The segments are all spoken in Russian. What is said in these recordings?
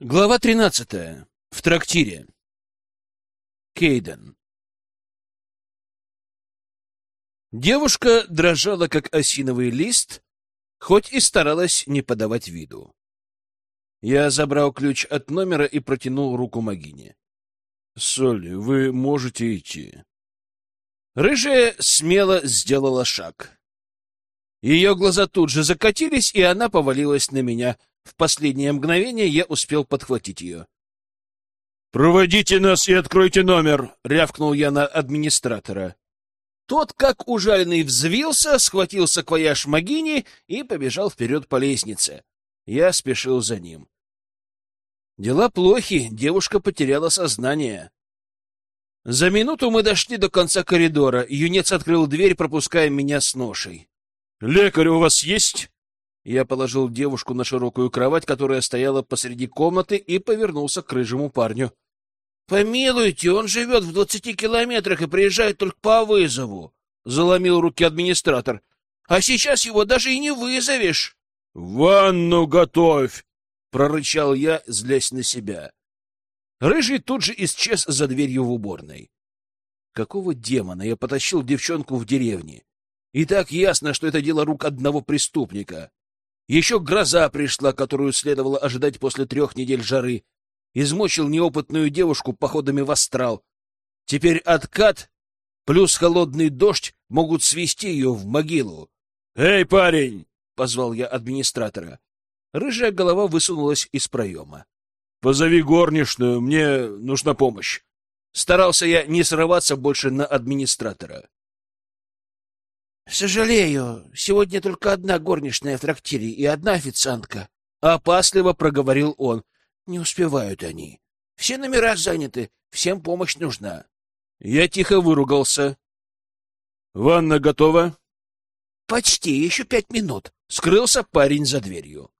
Глава тринадцатая. В трактире. Кейден. Девушка дрожала, как осиновый лист, хоть и старалась не подавать виду. Я забрал ключ от номера и протянул руку Магине. — Солли, вы можете идти. Рыжая смело сделала шаг. Ее глаза тут же закатились, и она повалилась на меня — в последнее мгновение я успел подхватить ее. «Проводите нас и откройте номер!» — рявкнул я на администратора. Тот, как ужаленный, взвился, схватил саквояж Магини и побежал вперед по лестнице. Я спешил за ним. Дела плохи, девушка потеряла сознание. За минуту мы дошли до конца коридора. Юнец открыл дверь, пропуская меня с ношей. — Лекарь у вас есть? Я положил девушку на широкую кровать, которая стояла посреди комнаты, и повернулся к рыжему парню. — Помилуйте, он живет в двадцати километрах и приезжает только по вызову, — заломил руки администратор. — А сейчас его даже и не вызовешь. — Ванну готовь! — прорычал я, злясь на себя. Рыжий тут же исчез за дверью в уборной. Какого демона я потащил девчонку в деревне? И так ясно, что это дело рук одного преступника. Еще гроза пришла, которую следовало ожидать после трех недель жары. Измочил неопытную девушку походами в астрал. Теперь откат плюс холодный дождь могут свести ее в могилу. «Эй, парень!» — позвал я администратора. Рыжая голова высунулась из проема. «Позови горничную, мне нужна помощь». Старался я не срываться больше на администратора. — Сожалею, сегодня только одна горничная в трактире и одна официантка. Опасливо проговорил он. Не успевают они. Все номера заняты, всем помощь нужна. Я тихо выругался. — Ванна готова? — Почти, еще пять минут. Скрылся парень за дверью.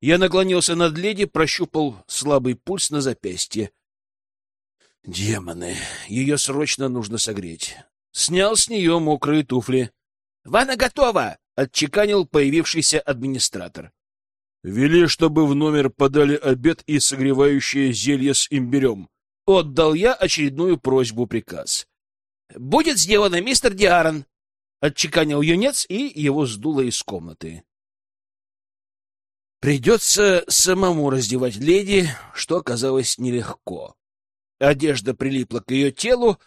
Я наклонился над леди, прощупал слабый пульс на запястье. Демоны, ее срочно нужно согреть. Снял с нее мокрые туфли. Ванна готова! — отчеканил появившийся администратор. — Вели, чтобы в номер подали обед и согревающее зелье с имбирем. Отдал я очередную просьбу-приказ. — Будет сделано, мистер Диарон! — отчеканил юнец, и его сдуло из комнаты. Придется самому раздевать леди, что оказалось нелегко. Одежда прилипла к ее телу,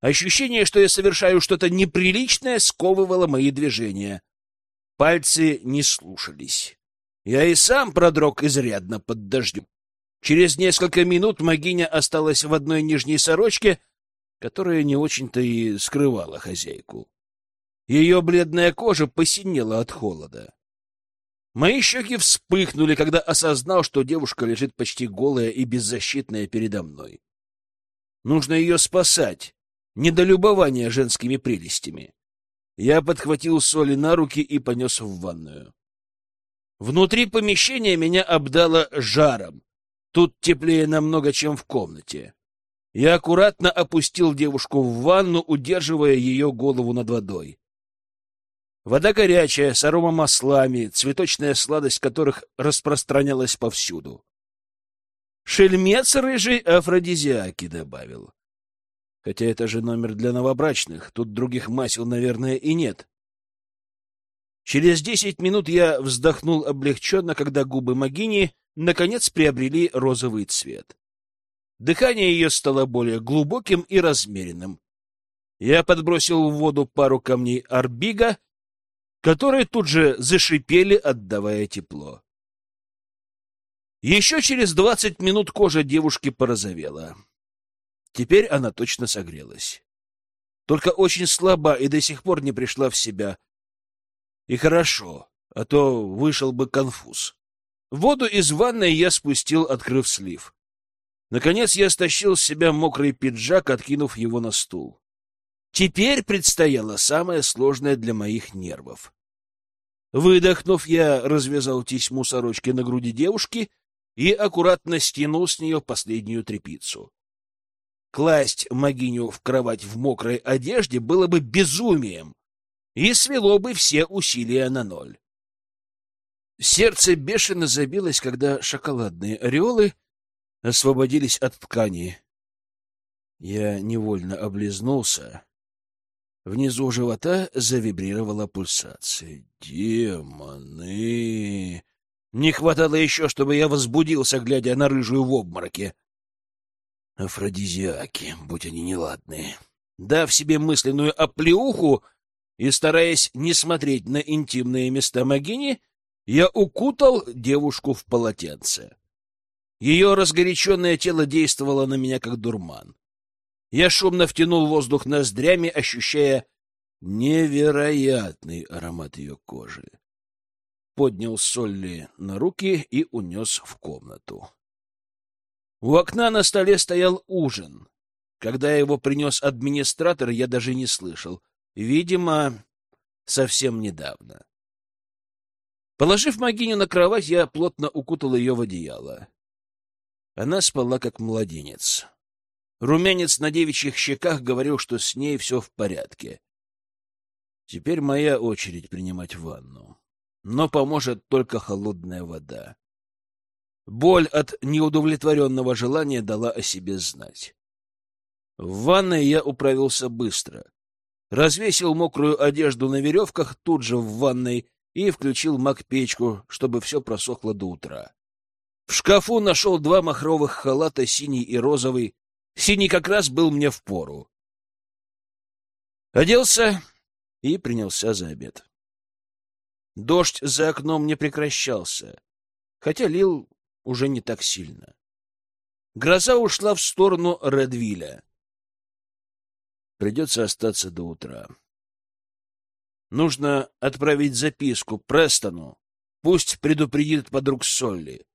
Ощущение, что я совершаю что-то неприличное, сковывало мои движения. Пальцы не слушались. Я и сам продрог изрядно под дождем. Через несколько минут могиня осталась в одной нижней сорочке, которая не очень-то и скрывала хозяйку. Ее бледная кожа посинела от холода. Мои щеки вспыхнули, когда осознал, что девушка лежит почти голая и беззащитная передо мной. Нужно ее спасать недолюбование женскими прелестями. Я подхватил соли на руки и понес в ванную. Внутри помещения меня обдало жаром. Тут теплее намного, чем в комнате. Я аккуратно опустил девушку в ванну, удерживая ее голову над водой. Вода горячая, с аромамаслами, цветочная сладость которых распространялась повсюду. Шельмец рыжий афродизиаки добавил. Хотя это же номер для новобрачных, тут других масел, наверное, и нет. Через десять минут я вздохнул облегченно, когда губы Магини наконец приобрели розовый цвет. Дыхание ее стало более глубоким и размеренным. Я подбросил в воду пару камней арбига, которые тут же зашипели, отдавая тепло. Еще через двадцать минут кожа девушки порозовела. Теперь она точно согрелась. Только очень слаба и до сих пор не пришла в себя. И хорошо, а то вышел бы конфуз. Воду из ванной я спустил, открыв слив. Наконец я стащил с себя мокрый пиджак, откинув его на стул. Теперь предстояло самое сложное для моих нервов. Выдохнув, я развязал тесьму сорочки на груди девушки и аккуратно стянул с нее последнюю тряпицу. Класть могиню в кровать в мокрой одежде было бы безумием и свело бы все усилия на ноль. Сердце бешено забилось, когда шоколадные ореолы освободились от ткани. Я невольно облизнулся. Внизу живота завибрировала пульсация. Демоны! Не хватало еще, чтобы я возбудился, глядя на рыжую в обмороке. Афродизиаки, будь они неладные. Дав себе мысленную оплеуху и стараясь не смотреть на интимные места Магини, я укутал девушку в полотенце. Ее разгоряченное тело действовало на меня как дурман. Я шумно втянул воздух ноздрями, ощущая невероятный аромат ее кожи. Поднял Солли на руки и унес в комнату. У окна на столе стоял ужин. Когда его принес администратор, я даже не слышал. Видимо, совсем недавно. Положив Магиню на кровать, я плотно укутал ее в одеяло. Она спала, как младенец. Румянец на девичьих щеках говорил, что с ней все в порядке. Теперь моя очередь принимать ванну. Но поможет только холодная вода. Боль от неудовлетворенного желания дала о себе знать. В ванной я управился быстро. Развесил мокрую одежду на веревках тут же в ванной и включил маг-печку, чтобы все просохло до утра. В шкафу нашел два махровых халата, синий и розовый, Синий как раз был мне в пору. Оделся и принялся за обед. Дождь за окном не прекращался, хотя лил уже не так сильно. Гроза ушла в сторону Редвиля. Придется остаться до утра. Нужно отправить записку Престону. Пусть предупредит подруг Солли.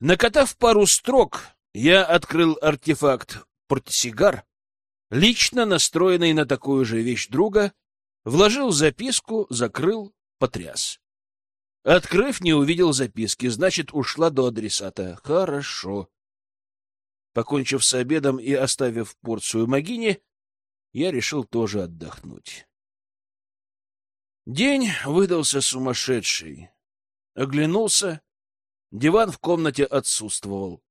Накатав пару строк, я открыл артефакт портсигар, лично настроенный на такую же вещь друга, вложил записку, закрыл, потряс. Открыв, не увидел записки, значит, ушла до адресата. Хорошо. Покончив с обедом и оставив порцию магини, я решил тоже отдохнуть. День выдался сумасшедший. Оглянулся. Диван в комнате отсутствовал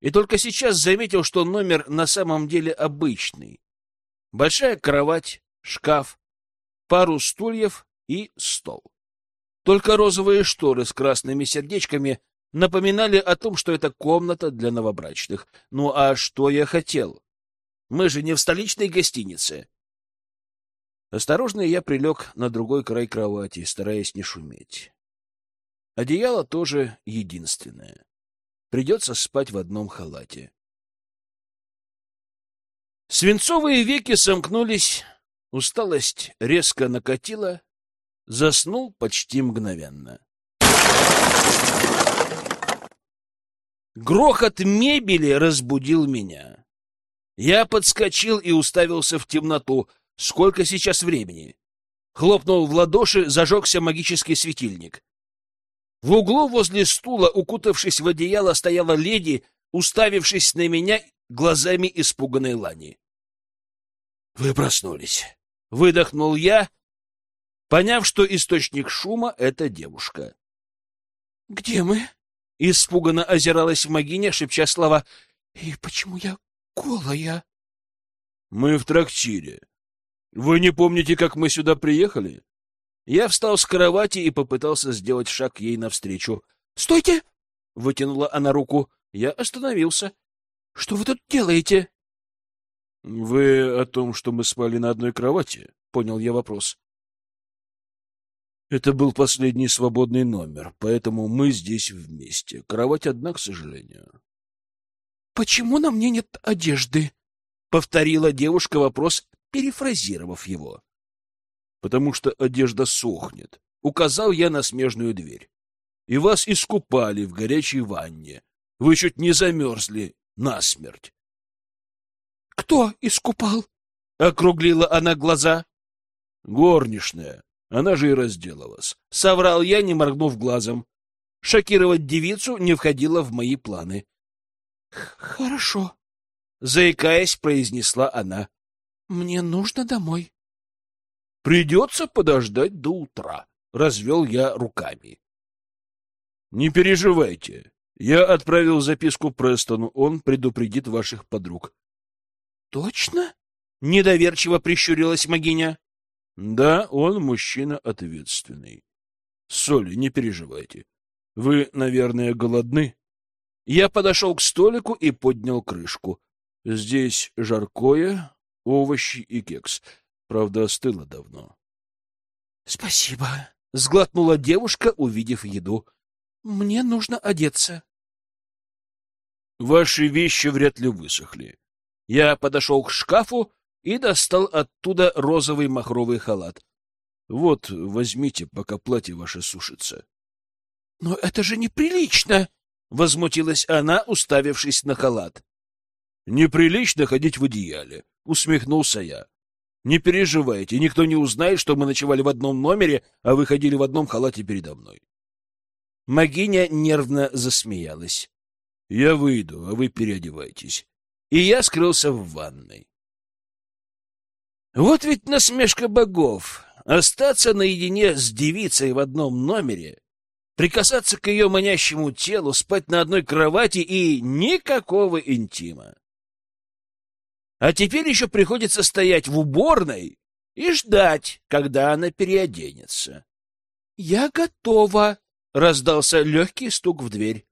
и только сейчас заметил, что номер на самом деле обычный. Большая кровать, шкаф, пару стульев и стол. Только розовые шторы с красными сердечками напоминали о том, что это комната для новобрачных. Ну а что я хотел? Мы же не в столичной гостинице. Осторожно я прилег на другой край кровати, стараясь не шуметь. Одеяло тоже единственное. Придется спать в одном халате. Свинцовые веки сомкнулись, усталость резко накатила, заснул почти мгновенно. Грохот мебели разбудил меня. Я подскочил и уставился в темноту. Сколько сейчас времени? Хлопнул в ладоши, зажегся магический светильник. В углу возле стула, укутавшись в одеяло, стояла леди, уставившись на меня глазами испуганной Лани. — Вы проснулись. — выдохнул я, поняв, что источник шума — это девушка. — Где мы? — испуганно озиралась Магиня, шепча слова. — И почему я голая? — Мы в трактире. Вы не помните, как мы сюда приехали? Я встал с кровати и попытался сделать шаг ей навстречу. «Стойте!» — вытянула она руку. Я остановился. «Что вы тут делаете?» «Вы о том, что мы спали на одной кровати?» — понял я вопрос. Это был последний свободный номер, поэтому мы здесь вместе. Кровать одна, к сожалению. «Почему на мне нет одежды?» — повторила девушка вопрос, перефразировав его потому что одежда сохнет. Указал я на смежную дверь. И вас искупали в горячей ванне. Вы чуть не замерзли насмерть. — Кто искупал? — округлила она глаза. — Горничная. Она же и раздела вас. Соврал я, не моргнув глазом. Шокировать девицу не входило в мои планы. — Хорошо. — заикаясь, произнесла она. — Мне нужно домой. Придется подождать до утра. Развел я руками. Не переживайте. Я отправил записку Престону, он предупредит ваших подруг. Точно? Недоверчиво прищурилась Магиня. Да, он мужчина ответственный. Соли, не переживайте. Вы, наверное, голодны? Я подошел к столику и поднял крышку. Здесь жаркое, овощи и кекс. Правда, остыло давно. — Спасибо, — сглотнула девушка, увидев еду. — Мне нужно одеться. — Ваши вещи вряд ли высохли. Я подошел к шкафу и достал оттуда розовый махровый халат. Вот, возьмите, пока платье ваше сушится. — Но это же неприлично! — возмутилась она, уставившись на халат. — Неприлично ходить в одеяле, — усмехнулся я. — Не переживайте, никто не узнает, что мы ночевали в одном номере, а вы ходили в одном халате передо мной. Магиня нервно засмеялась. — Я выйду, а вы переодевайтесь. И я скрылся в ванной. Вот ведь насмешка богов. Остаться наедине с девицей в одном номере, прикасаться к ее манящему телу, спать на одной кровати и никакого интима. А теперь еще приходится стоять в уборной и ждать, когда она переоденется. — Я готова! — раздался легкий стук в дверь.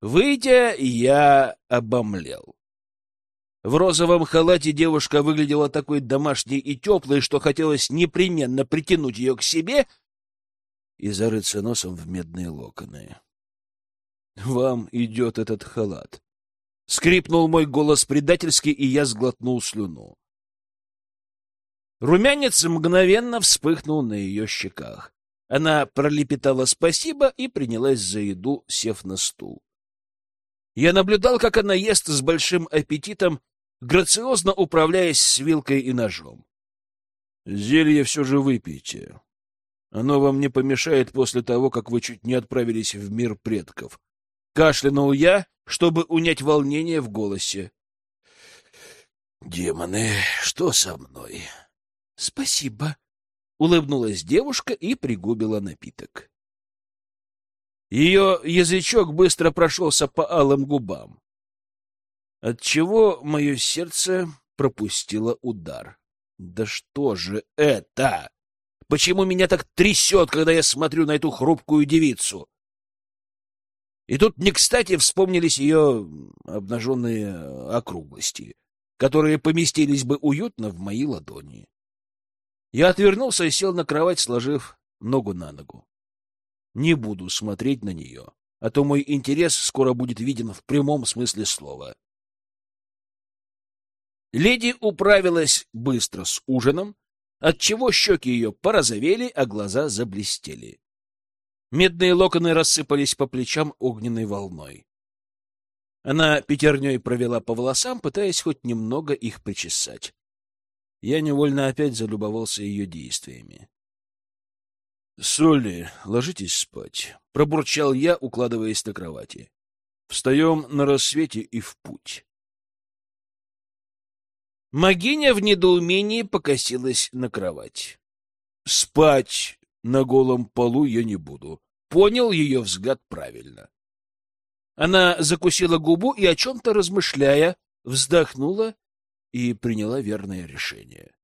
Выйдя, я обомлел. В розовом халате девушка выглядела такой домашней и теплой, что хотелось непременно притянуть ее к себе и зарыться носом в медные локоны. — Вам идет этот халат. Скрипнул мой голос предательски, и я сглотнул слюну. Румянец мгновенно вспыхнул на ее щеках. Она пролепетала спасибо и принялась за еду, сев на стул. Я наблюдал, как она ест с большим аппетитом, грациозно управляясь с вилкой и ножом. Зелье все же выпейте. Оно вам не помешает после того, как вы чуть не отправились в мир предков. Кашлянул я, чтобы унять волнение в голосе. Демоны, что со мной? Спасибо. Улыбнулась девушка и пригубила напиток. Ее язычок быстро прошелся по алым губам отчего мое сердце пропустило удар. Да что же это? Почему меня так трясет, когда я смотрю на эту хрупкую девицу? И тут не кстати вспомнились ее обнаженные округлости, которые поместились бы уютно в мои ладони. Я отвернулся и сел на кровать, сложив ногу на ногу. Не буду смотреть на нее, а то мой интерес скоро будет виден в прямом смысле слова. Леди управилась быстро с ужином, отчего щеки ее порозовели, а глаза заблестели. Медные локоны рассыпались по плечам огненной волной. Она пятерней провела по волосам, пытаясь хоть немного их причесать. Я невольно опять залюбовался ее действиями. — Солли, ложитесь спать, — пробурчал я, укладываясь на кровати. — Встаем на рассвете и в путь. Магиня в недоумении покосилась на кровать. Спать на голом полу я не буду. Понял ее взгляд правильно. Она закусила губу и, о чем-то размышляя, вздохнула и приняла верное решение.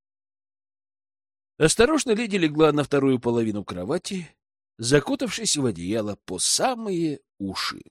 Осторожно леди легла на вторую половину кровати, закутавшись в одеяло по самые уши.